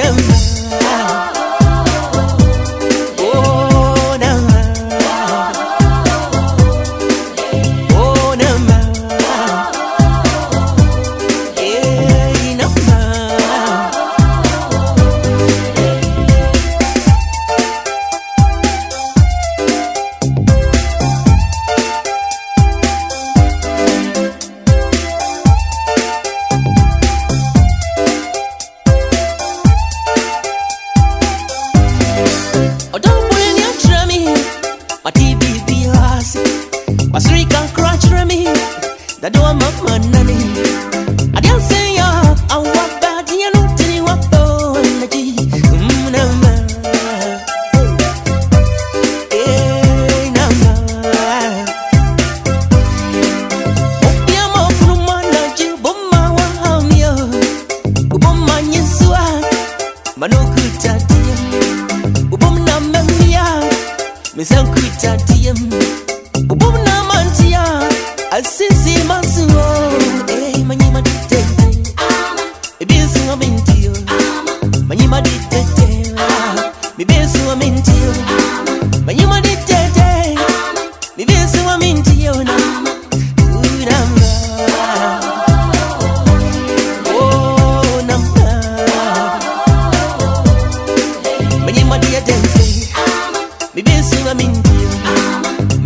Adam. that don't make money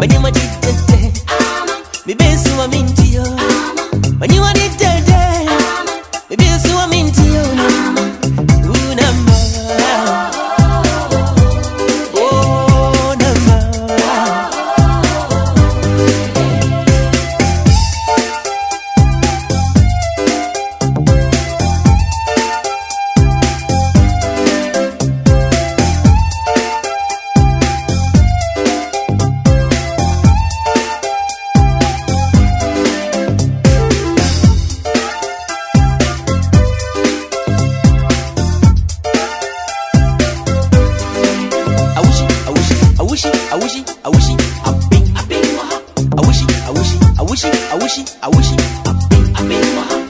Понимать wish it, I wish it, I been, I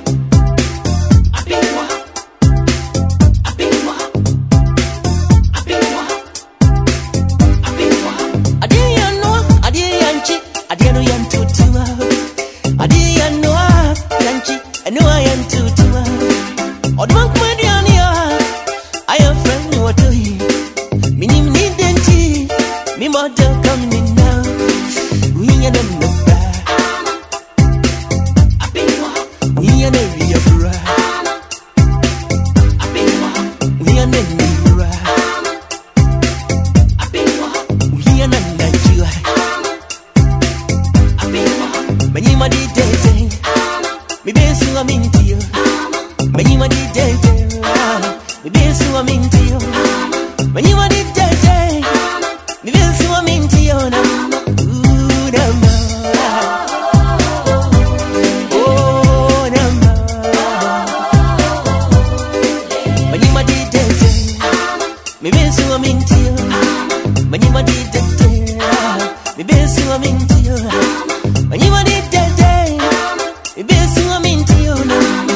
you a DJ, the bills you are mean to you. When you a DJ, the bills you are mean to you. Ooh, the mother. Oh, a DJ, the bills you are mean to a DJ, the bills you are mean to a DJ, the bills to you.